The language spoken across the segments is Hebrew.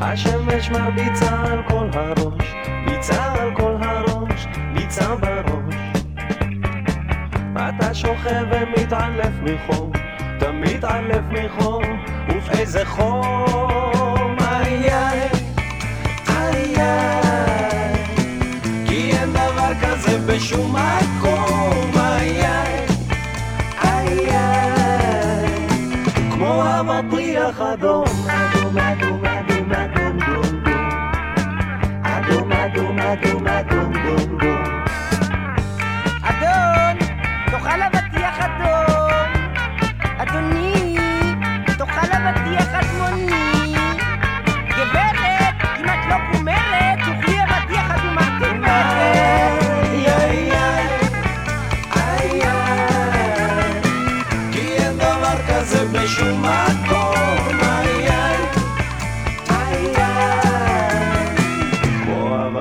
השמש מרביצה על כל הראש, ביצה על כל הראש, ביצה בראש. אתה שוכב ומתעלף מחום, אתה מתעלף מחום, ובאיזה חום, איי איי, איי. כי אין דבר כזה בשום מקום, איי איי, איי איי, כמו המבריח אדום, אדום אדום אדום אדום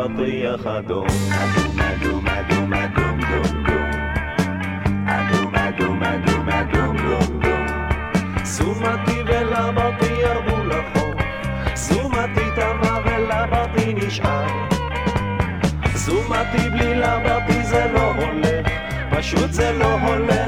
כמו אבטיח אדום, אדום, אדום, אדום, דום, דום, אדום, אדום, אדום, אדום, דום, דום, סומתי ולבתי ירדו לחוף, סומתי טמא ולבתי נשאר. זומתי בלי לבתי זה לא הולך, פשוט זה לא הולך,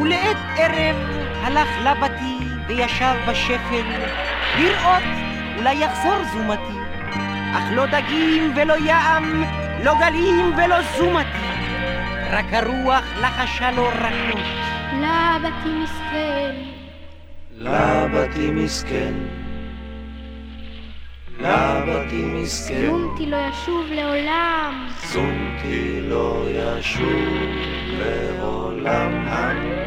ולעת ערב הלך לבתי וישב בשפל לראות אולי יחזור זומתי. אך לא דגים ולא ים, לא גלים ולא זומתי. רק הרוח לחשה לו רכות לבתי מסכן, לבתי מסכן, לבתי מסכן, זומתי לא ישוב לעולם. זומתי לא ישוב לעולם.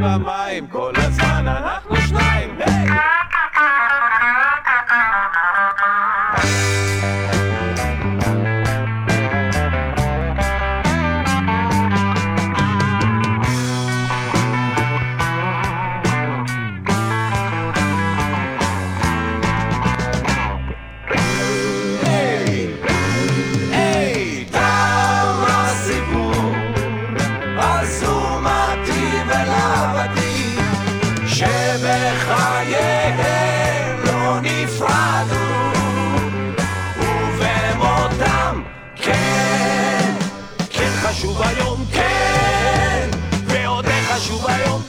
במים, כל הזמן אנחנו שבחייהם לא נפרדו, ובמותם, כן, כן חשוב היום, כן, ועוד איך חשוב היום,